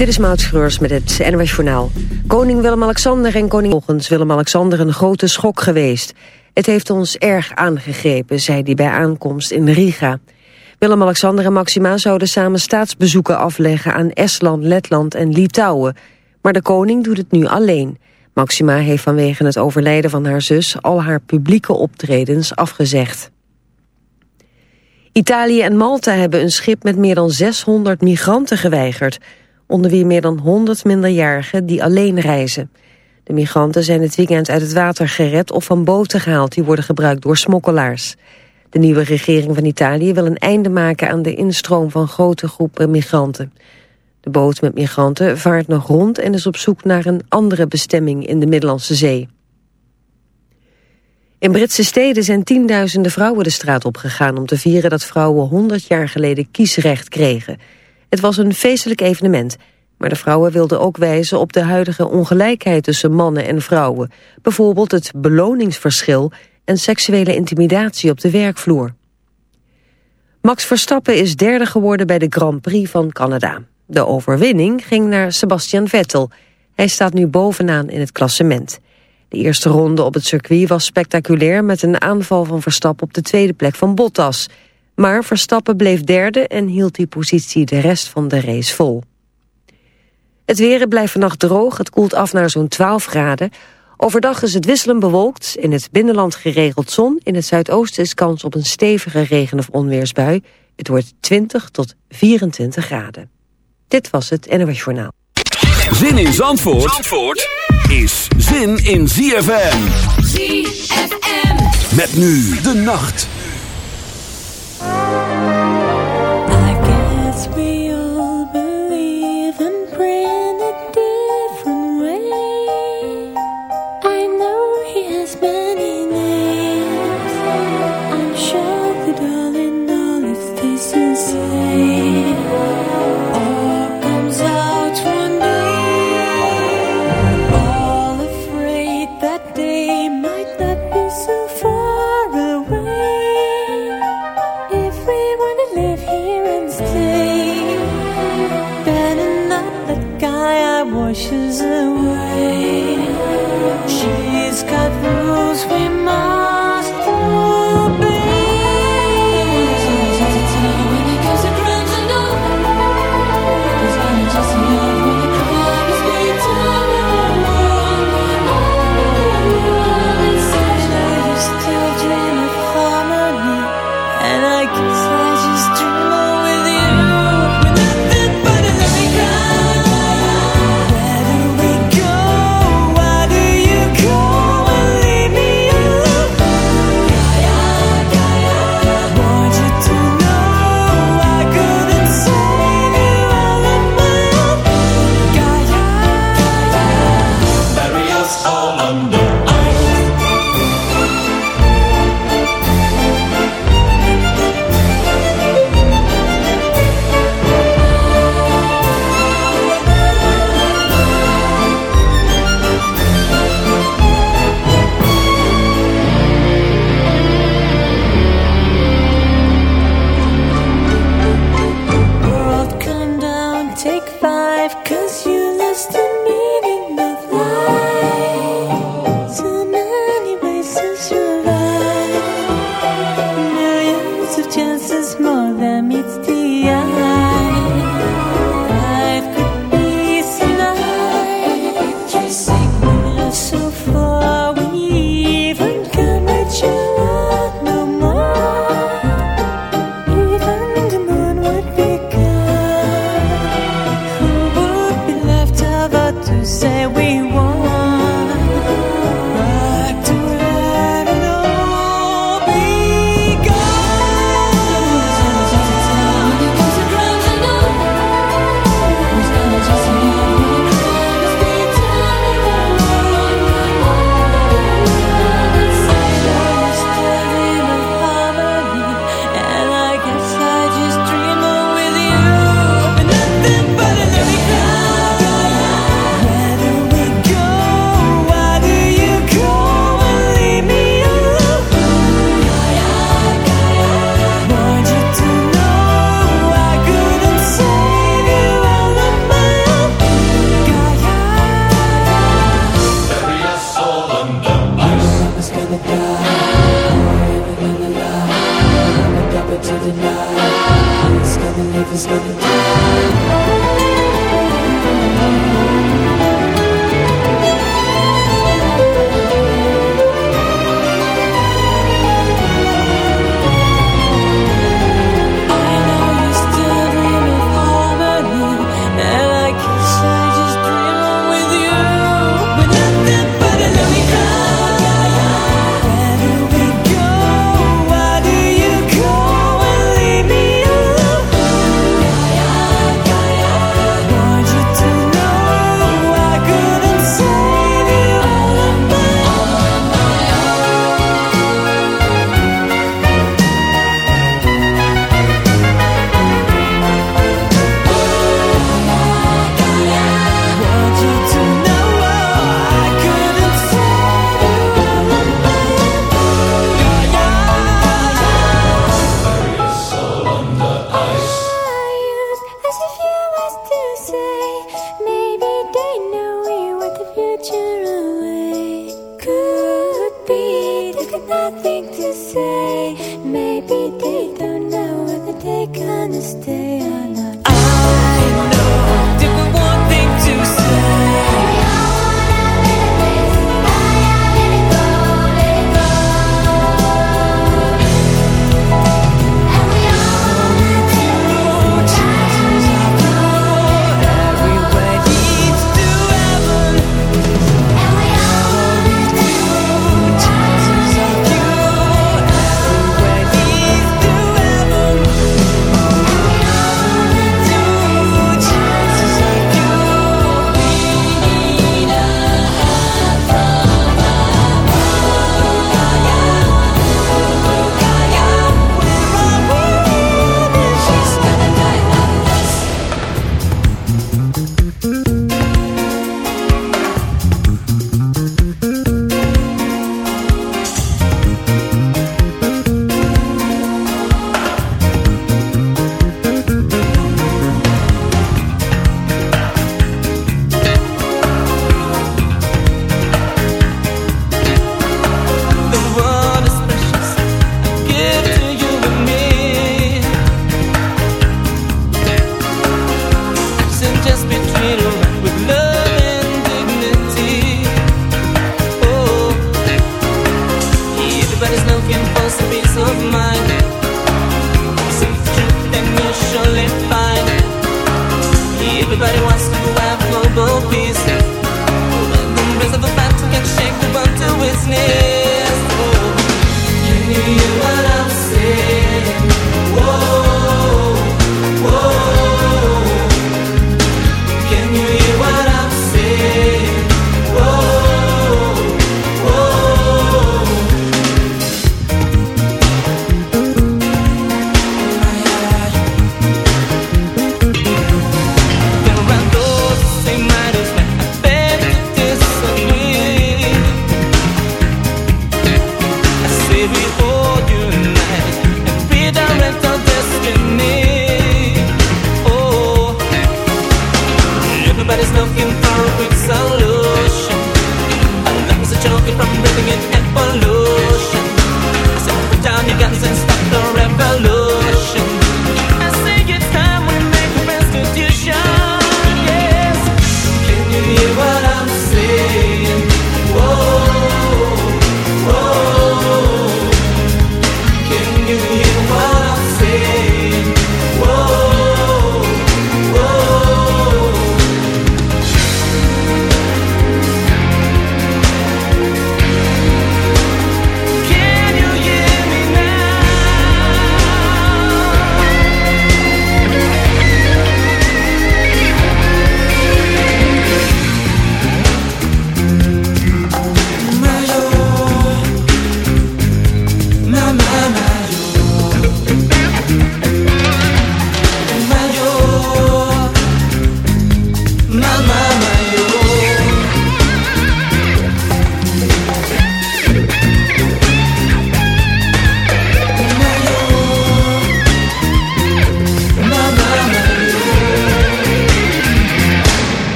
Dit is Maud Schreurs met het NWS Journaal. Koning Willem-Alexander en koning volgens Willem-Alexander een grote schok geweest. Het heeft ons erg aangegrepen, zei hij bij aankomst in Riga. Willem-Alexander en Maxima zouden samen staatsbezoeken afleggen aan Estland, Letland en Litouwen. Maar de koning doet het nu alleen. Maxima heeft vanwege het overlijden van haar zus al haar publieke optredens afgezegd. Italië en Malta hebben een schip met meer dan 600 migranten geweigerd onder wie meer dan 100 minderjarigen die alleen reizen. De migranten zijn het weekend uit het water gered of van boten gehaald die worden gebruikt door smokkelaars. De nieuwe regering van Italië wil een einde maken aan de instroom van grote groepen migranten. De boot met migranten vaart nog rond en is op zoek naar een andere bestemming in de Middellandse Zee. In Britse steden zijn tienduizenden vrouwen de straat opgegaan om te vieren dat vrouwen 100 jaar geleden kiesrecht kregen. Het was een feestelijk evenement, maar de vrouwen wilden ook wijzen op de huidige ongelijkheid tussen mannen en vrouwen. Bijvoorbeeld het beloningsverschil en seksuele intimidatie op de werkvloer. Max Verstappen is derde geworden bij de Grand Prix van Canada. De overwinning ging naar Sebastian Vettel. Hij staat nu bovenaan in het klassement. De eerste ronde op het circuit was spectaculair... met een aanval van Verstappen op de tweede plek van Bottas... Maar Verstappen bleef derde en hield die positie de rest van de race vol. Het weer blijft vannacht droog, het koelt af naar zo'n 12 graden. Overdag is het wisselend bewolkt, in het binnenland geregeld zon... in het zuidoosten is kans op een stevige regen- of onweersbui. Het wordt 20 tot 24 graden. Dit was het NOS Journaal. Zin in Zandvoort, Zandvoort is zin in ZFM. ZFM. Met nu de nacht. five, cause you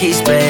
keys, babe.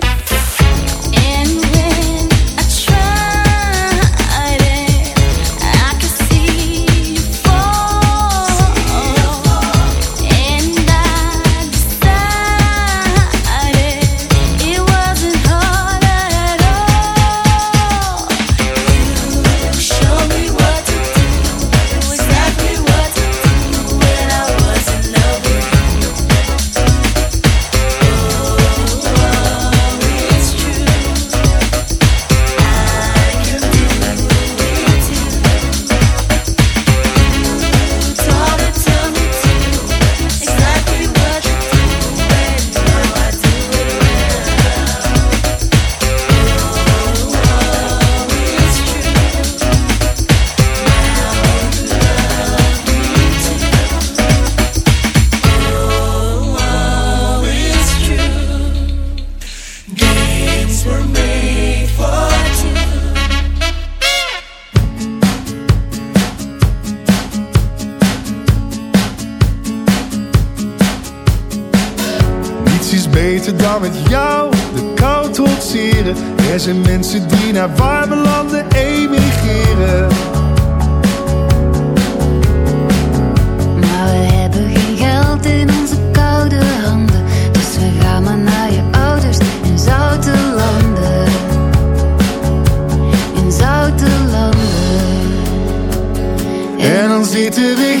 need to be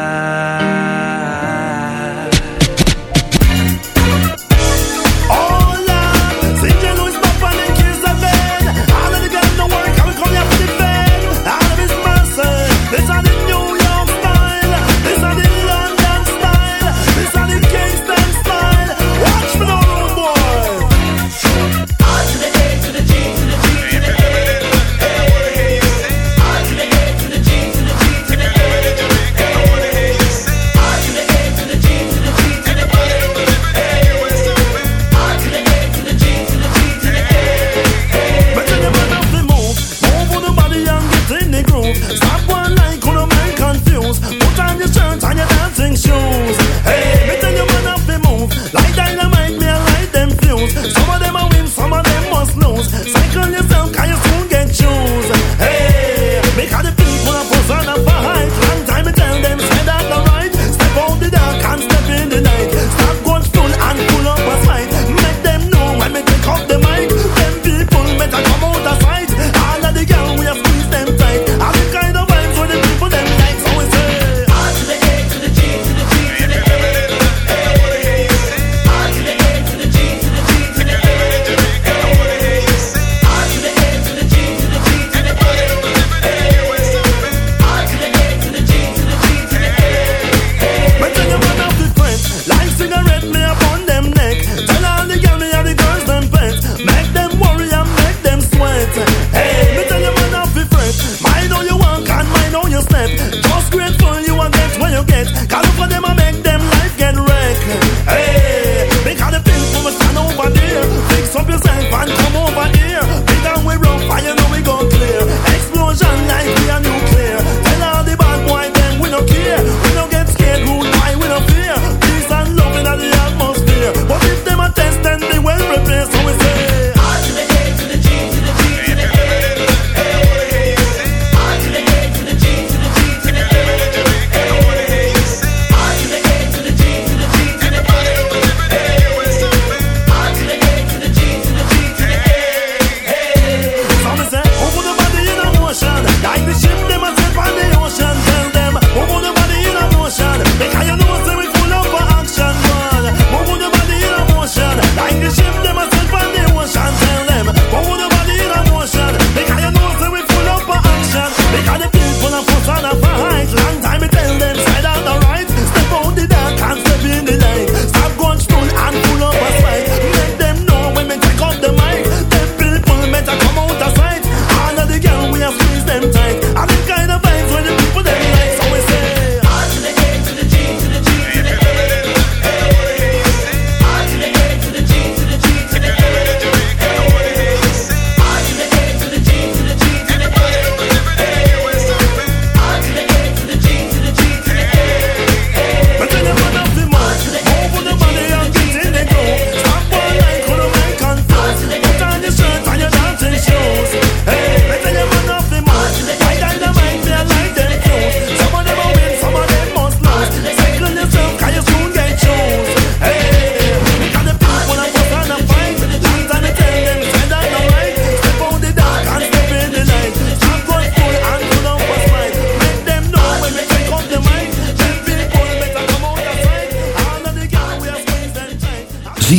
know your step. Just grateful you are get what you get. Call up for them and make them life get wrecked. Hey, make all the things from a stand over there. Fix up yourself and come on.